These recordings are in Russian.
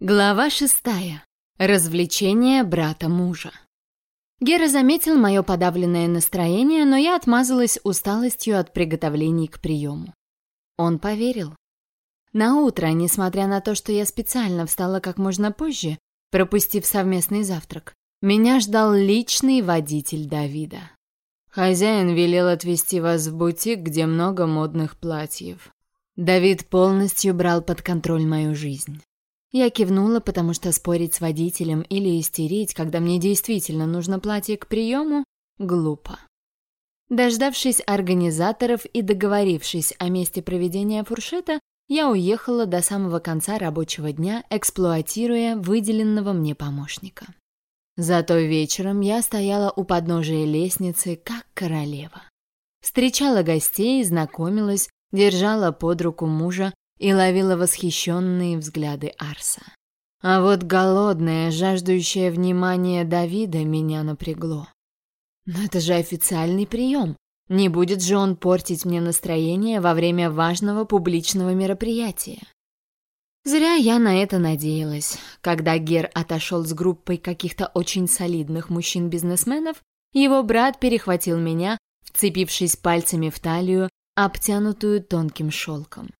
Глава шестая. Развлечение брата мужа. Гера заметил мое подавленное настроение, но я отмазалась усталостью от приготовлений к приему. Он поверил. На утро, несмотря на то, что я специально встала как можно позже, пропустив совместный завтрак, меня ждал личный водитель Давида. Хозяин велел отвезти вас в бутик, где много модных платьев. Давид полностью брал под контроль мою жизнь. Я кивнула, потому что спорить с водителем или истерить, когда мне действительно нужно платье к приему, глупо. Дождавшись организаторов и договорившись о месте проведения фуршета, я уехала до самого конца рабочего дня, эксплуатируя выделенного мне помощника. Зато вечером я стояла у подножия лестницы, как королева. Встречала гостей, знакомилась, держала под руку мужа, и ловила восхищенные взгляды Арса. А вот голодное, жаждущее внимания Давида меня напрягло. Но это же официальный прием. Не будет же он портить мне настроение во время важного публичного мероприятия. Зря я на это надеялась. Когда Гер отошел с группой каких-то очень солидных мужчин-бизнесменов, его брат перехватил меня, вцепившись пальцами в талию, обтянутую тонким шелком.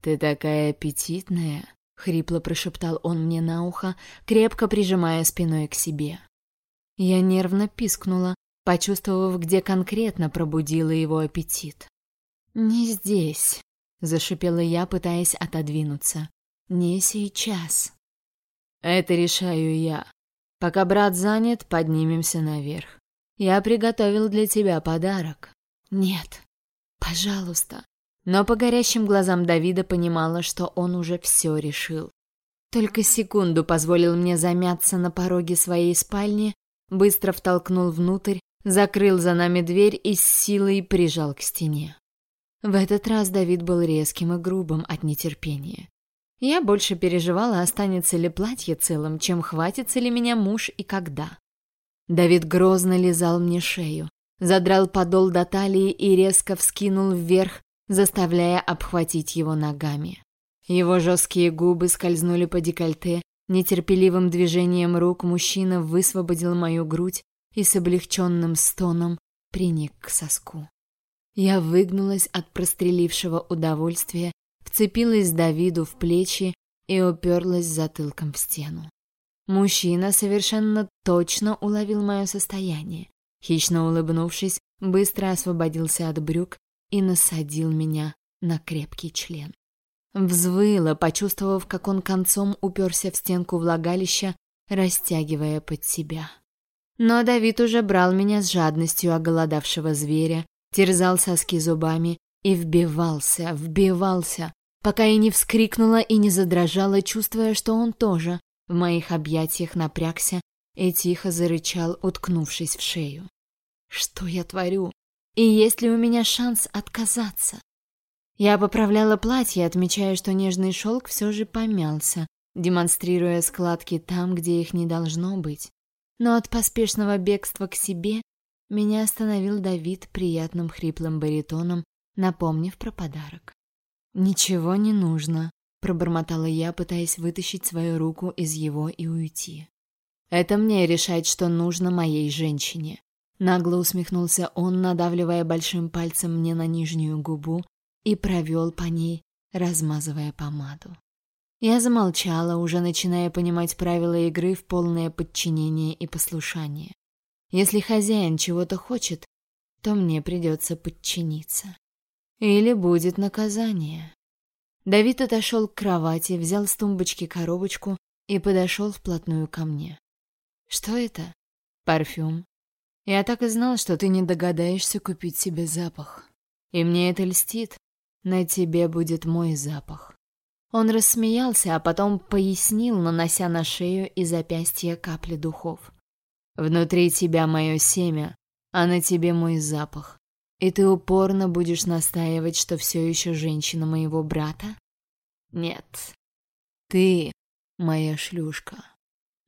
«Ты такая аппетитная!» — хрипло прошептал он мне на ухо, крепко прижимая спиной к себе. Я нервно пискнула, почувствовав, где конкретно пробудила его аппетит. «Не здесь», — зашипела я, пытаясь отодвинуться. «Не сейчас». «Это решаю я. Пока брат занят, поднимемся наверх. Я приготовил для тебя подарок». «Нет, пожалуйста, но по горящим глазам Давида понимала, что он уже все решил. Только секунду позволил мне замяться на пороге своей спальни, быстро втолкнул внутрь, закрыл за нами дверь и с силой прижал к стене. В этот раз Давид был резким и грубым от нетерпения. Я больше переживала, останется ли платье целым, чем хватится ли меня муж и когда. Давид грозно лизал мне шею, задрал подол до талии и резко вскинул вверх, заставляя обхватить его ногами. Его жесткие губы скользнули по декольте, нетерпеливым движением рук мужчина высвободил мою грудь и с облегченным стоном приник к соску. Я выгнулась от прострелившего удовольствия, вцепилась Давиду в плечи и уперлась затылком в стену. Мужчина совершенно точно уловил мое состояние. Хищно улыбнувшись, быстро освободился от брюк и насадил меня на крепкий член. Взвыла, почувствовав, как он концом уперся в стенку влагалища, растягивая под себя. Но Давид уже брал меня с жадностью оголодавшего зверя, терзал соски зубами и вбивался, вбивался, пока я не вскрикнула и не задрожала, чувствуя, что он тоже в моих объятиях напрягся и тихо зарычал, уткнувшись в шею. Что я творю? И есть ли у меня шанс отказаться? Я поправляла платье, отмечая, что нежный шелк все же помялся, демонстрируя складки там, где их не должно быть. Но от поспешного бегства к себе меня остановил Давид приятным хриплым баритоном, напомнив про подарок. «Ничего не нужно», — пробормотала я, пытаясь вытащить свою руку из его и уйти. «Это мне решать, что нужно моей женщине. Нагло усмехнулся он, надавливая большим пальцем мне на нижнюю губу и провел по ней, размазывая помаду. Я замолчала, уже начиная понимать правила игры в полное подчинение и послушание. Если хозяин чего-то хочет, то мне придется подчиниться. Или будет наказание. Давид отошел к кровати, взял с тумбочки коробочку и подошел вплотную ко мне. Что это? Парфюм. Я так и знал, что ты не догадаешься купить себе запах. И мне это льстит. На тебе будет мой запах. Он рассмеялся, а потом пояснил, нанося на шею и запястье капли духов. Внутри тебя мое семя, а на тебе мой запах. И ты упорно будешь настаивать, что все еще женщина моего брата? Нет. Ты моя шлюшка.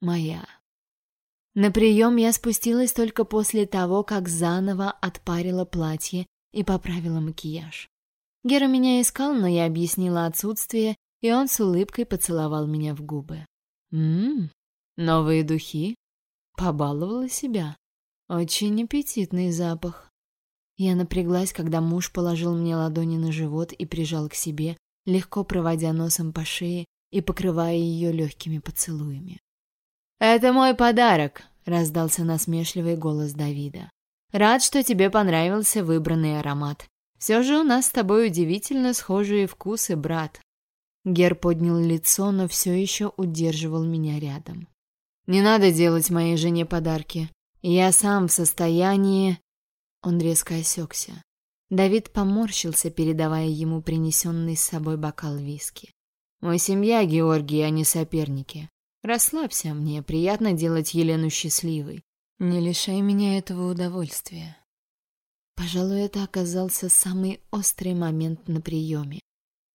Моя. На прием я спустилась только после того, как заново отпарила платье и поправила макияж. Гера меня искал, но я объяснила отсутствие, и он с улыбкой поцеловал меня в губы. Ммм, новые духи? Побаловала себя. Очень аппетитный запах. Я напряглась, когда муж положил мне ладони на живот и прижал к себе, легко проводя носом по шее и покрывая ее легкими поцелуями. «Это мой подарок», — раздался насмешливый голос Давида. «Рад, что тебе понравился выбранный аромат. Все же у нас с тобой удивительно схожие вкусы, брат». Гер поднял лицо, но все еще удерживал меня рядом. «Не надо делать моей жене подарки. Я сам в состоянии...» Он резко осекся. Давид поморщился, передавая ему принесенный с собой бокал виски. «Мы семья, Георгий, а не соперники. Расслабься, мне приятно делать Елену счастливой. Не лишай меня этого удовольствия». Пожалуй, это оказался самый острый момент на приеме.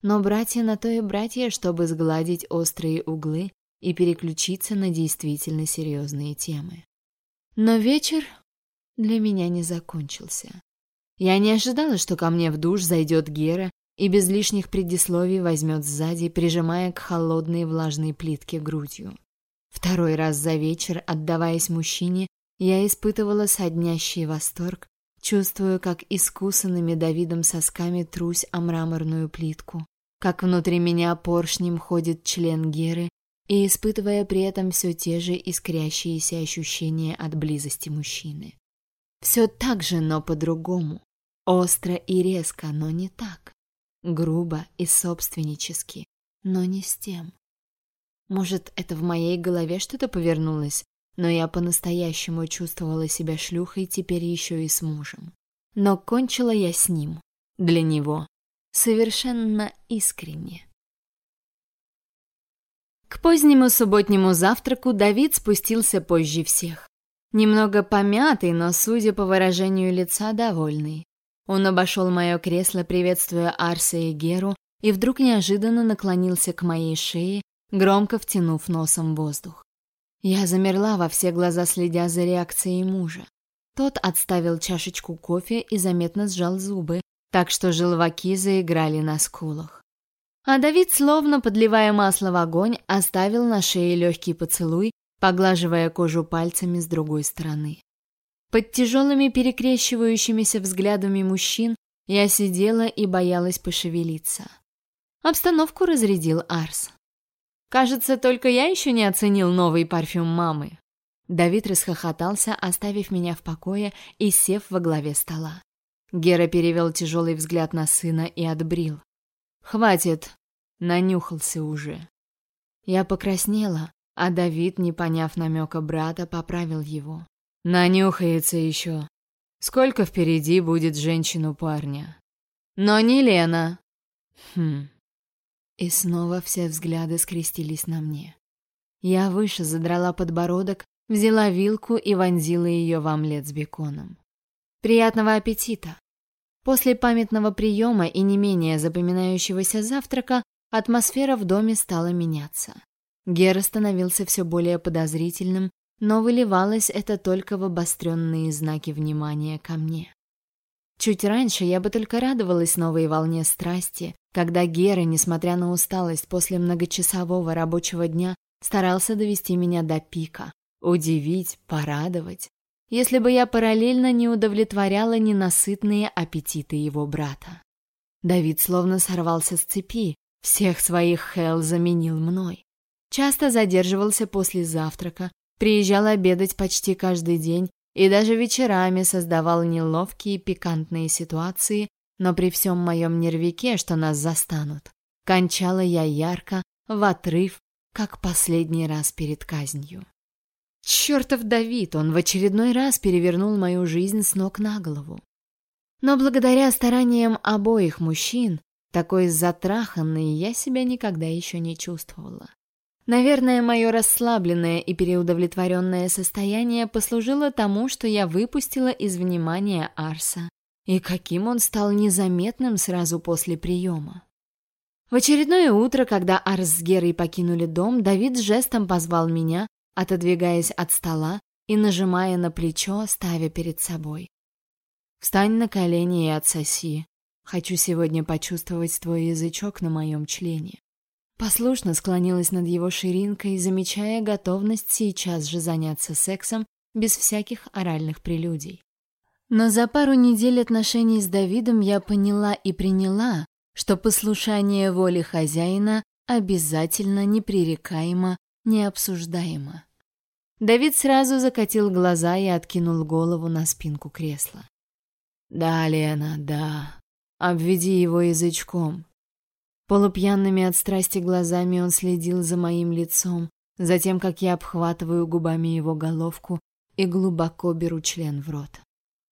Но братья на то и братья, чтобы сгладить острые углы и переключиться на действительно серьезные темы. Но вечер для меня не закончился. Я не ожидала, что ко мне в душ зайдет Гера и без лишних предисловий возьмет сзади, прижимая к холодной влажной плитке грудью. Второй раз за вечер, отдаваясь мужчине, я испытывала соднящий восторг, чувствуя, как искусанными Давидом сосками трусь о мраморную плитку, как внутри меня поршнем ходит член Геры, и испытывая при этом все те же искрящиеся ощущения от близости мужчины. Все так же, но по-другому. Остро и резко, но не так. Грубо и собственнически, но не с тем. Может, это в моей голове что-то повернулось, но я по-настоящему чувствовала себя шлюхой теперь еще и с мужем. Но кончила я с ним, для него, совершенно искренне. К позднему субботнему завтраку Давид спустился позже всех. Немного помятый, но, судя по выражению лица, довольный. Он обошел мое кресло, приветствуя Арса и Геру, и вдруг неожиданно наклонился к моей шее, громко втянув носом воздух. Я замерла во все глаза, следя за реакцией мужа. Тот отставил чашечку кофе и заметно сжал зубы, так что желваки заиграли на скулах. А Давид, словно подливая масло в огонь, оставил на шее легкий поцелуй, поглаживая кожу пальцами с другой стороны. Под тяжелыми перекрещивающимися взглядами мужчин я сидела и боялась пошевелиться. Обстановку разрядил Арс. Кажется, только я еще не оценил новый парфюм мамы. Давид расхохотался, оставив меня в покое и сев во главе стола. Гера перевел тяжелый взгляд на сына и отбрил. «Хватит!» Нанюхался уже. Я покраснела, а Давид, не поняв намека брата, поправил его. Нанюхается еще. Сколько впереди будет женщину парня? Но не Лена. Хм. И снова все взгляды скрестились на мне. Я выше задрала подбородок, взяла вилку и вонзила ее в омлет с беконом. Приятного аппетита! После памятного приема и не менее запоминающегося завтрака атмосфера в доме стала меняться. Гера становился все более подозрительным, но выливалось это только в обостренные знаки внимания ко мне. Чуть раньше я бы только радовалась новой волне страсти, когда Гера, несмотря на усталость после многочасового рабочего дня, старался довести меня до пика, удивить, порадовать если бы я параллельно не удовлетворяла ненасытные аппетиты его брата. Давид словно сорвался с цепи, всех своих Хел заменил мной. Часто задерживался после завтрака, приезжал обедать почти каждый день и даже вечерами создавал неловкие пикантные ситуации, но при всем моем нервике, что нас застанут, кончала я ярко, в отрыв, как последний раз перед казнью. Чертов Давид, он в очередной раз перевернул мою жизнь с ног на голову. Но благодаря стараниям обоих мужчин, такой затраханной я себя никогда еще не чувствовала. Наверное, мое расслабленное и переудовлетворенное состояние послужило тому, что я выпустила из внимания Арса. И каким он стал незаметным сразу после приема. В очередное утро, когда Арс с Герой покинули дом, Давид жестом позвал меня, отодвигаясь от стола и нажимая на плечо, ставя перед собой. «Встань на колени и отсоси. Хочу сегодня почувствовать твой язычок на моем члене». Послушно склонилась над его ширинкой, замечая готовность сейчас же заняться сексом без всяких оральных прелюдий. Но за пару недель отношений с Давидом я поняла и приняла, что послушание воли хозяина обязательно, непререкаемо, необсуждаемо. Давид сразу закатил глаза и откинул голову на спинку кресла. «Да, Лена, да. Обведи его язычком». Полупьяными от страсти глазами он следил за моим лицом, за тем, как я обхватываю губами его головку и глубоко беру член в рот.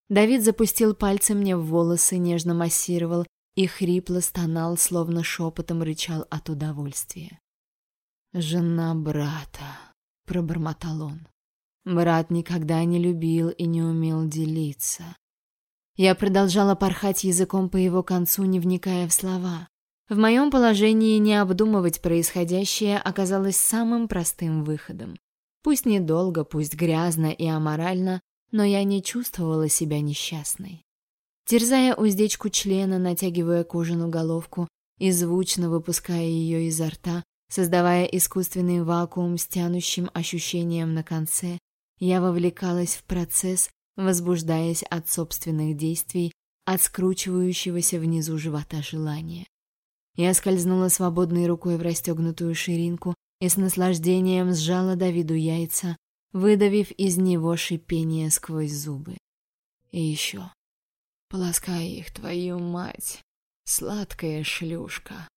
Давид запустил пальцы мне в волосы, нежно массировал и хрипло стонал, словно шепотом рычал от удовольствия. «Жена брата», — пробормотал он. Брат никогда не любил и не умел делиться. Я продолжала порхать языком по его концу, не вникая в слова. В моем положении не обдумывать происходящее оказалось самым простым выходом. Пусть недолго, пусть грязно и аморально, но я не чувствовала себя несчастной. Терзая уздечку члена, натягивая кожаную головку и звучно выпуская ее изо рта, создавая искусственный вакуум с тянущим ощущением на конце, я вовлекалась в процесс, возбуждаясь от собственных действий, от скручивающегося внизу живота желания. Я скользнула свободной рукой в расстегнутую ширинку и с наслаждением сжала Давиду яйца, выдавив из него шипение сквозь зубы. И еще. Полоскай их, твою мать, сладкая шлюшка.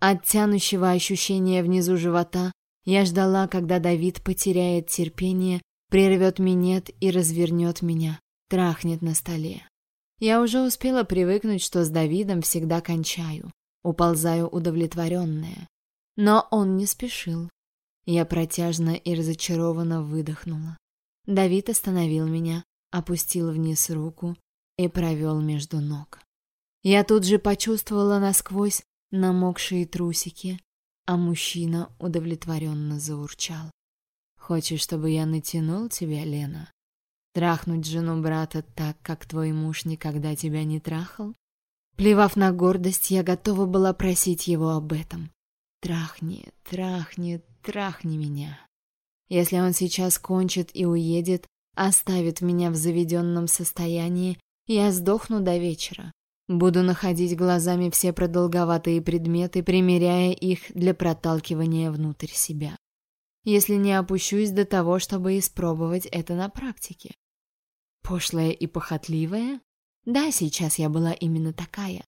От тянущего ощущения внизу живота я ждала, когда Давид потеряет терпение прервет минет и развернет меня, трахнет на столе. Я уже успела привыкнуть, что с Давидом всегда кончаю, уползаю удовлетворенная. Но он не спешил. Я протяжно и разочарованно выдохнула. Давид остановил меня, опустил вниз руку и провел между ног. Я тут же почувствовала насквозь намокшие трусики, а мужчина удовлетворенно заурчал. Хочешь, чтобы я натянул тебя, Лена? Трахнуть жену брата так, как твой муж никогда тебя не трахал? Плевав на гордость, я готова была просить его об этом. Трахни, трахни, трахни меня. Если он сейчас кончит и уедет, оставит меня в заведенном состоянии, я сдохну до вечера. Буду находить глазами все продолговатые предметы, примеряя их для проталкивания внутрь себя если не опущусь до того, чтобы испробовать это на практике. Пошлая и похотливая? Да, сейчас я была именно такая.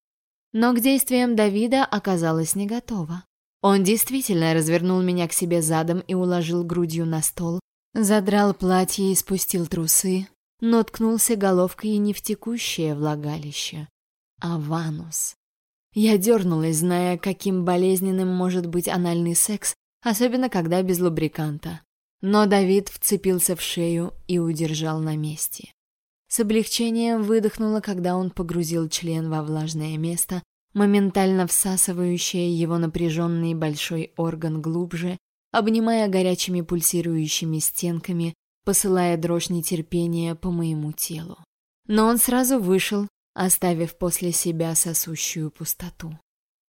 Но к действиям Давида оказалась не готова. Он действительно развернул меня к себе задом и уложил грудью на стол, задрал платье и спустил трусы, но ткнулся головкой не в текущее влагалище, а в анус. Я дернулась, зная, каким болезненным может быть анальный секс, особенно когда без лубриканта. Но Давид вцепился в шею и удержал на месте. С облегчением выдохнула, когда он погрузил член во влажное место, моментально всасывающее его напряженный большой орган глубже, обнимая горячими пульсирующими стенками, посылая дрожь нетерпения по моему телу. Но он сразу вышел, оставив после себя сосущую пустоту.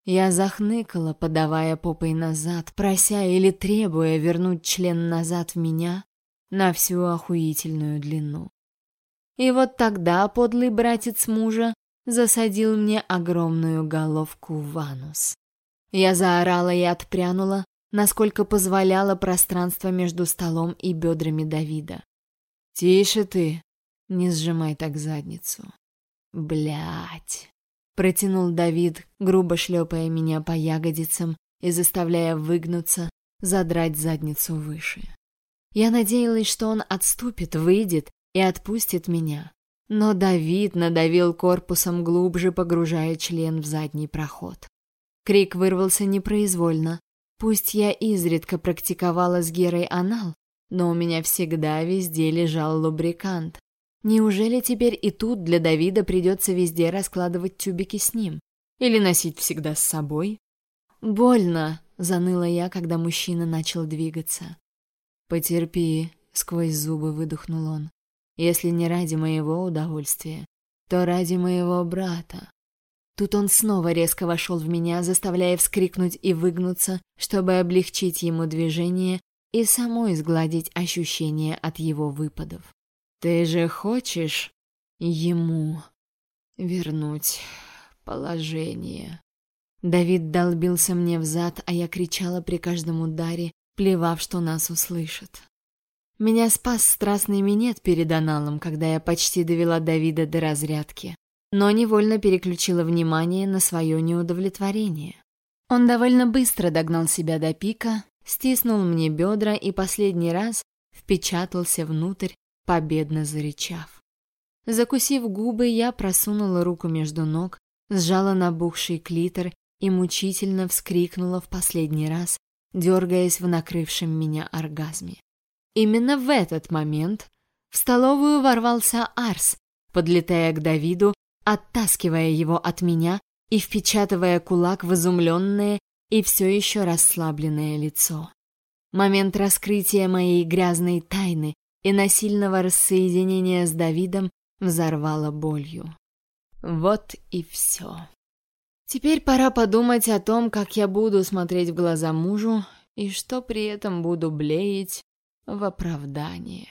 Я захныкала, подавая попой назад, прося или требуя вернуть член назад в меня на всю охуительную длину. И вот тогда подлый братец мужа засадил мне огромную головку в анус. Я заорала и отпрянула, насколько позволяло пространство между столом и бедрами Давида. «Тише ты, не сжимай так задницу». Блять протянул Давид, грубо шлепая меня по ягодицам и заставляя выгнуться, задрать задницу выше. Я надеялась, что он отступит, выйдет и отпустит меня. Но Давид надавил корпусом глубже, погружая член в задний проход. Крик вырвался непроизвольно. Пусть я изредка практиковала с Герой анал, но у меня всегда везде лежал лубрикант, Неужели теперь и тут для Давида придется везде раскладывать тюбики с ним? Или носить всегда с собой? «Больно!» — заныла я, когда мужчина начал двигаться. «Потерпи», — сквозь зубы выдохнул он. «Если не ради моего удовольствия, то ради моего брата». Тут он снова резко вошел в меня, заставляя вскрикнуть и выгнуться, чтобы облегчить ему движение и самой сгладить ощущение от его выпадов. «Ты же хочешь ему вернуть положение?» Давид долбился мне в зад, а я кричала при каждом ударе, плевав, что нас услышат. Меня спас страстный минет перед аналом, когда я почти довела Давида до разрядки но невольно переключила внимание на свое неудовлетворение. Он довольно быстро догнал себя до пика, стиснул мне бедра и последний раз впечатался внутрь, победно зарычав. Закусив губы, я просунула руку между ног, сжала набухший клитор и мучительно вскрикнула в последний раз, дергаясь в накрывшем меня оргазме. Именно в этот момент в столовую ворвался Арс, подлетая к Давиду оттаскивая его от меня и впечатывая кулак в изумленное и все еще расслабленное лицо. Момент раскрытия моей грязной тайны и насильного рассоединения с Давидом взорвало болью. Вот и все. Теперь пора подумать о том, как я буду смотреть в глаза мужу и что при этом буду блеять в оправдание.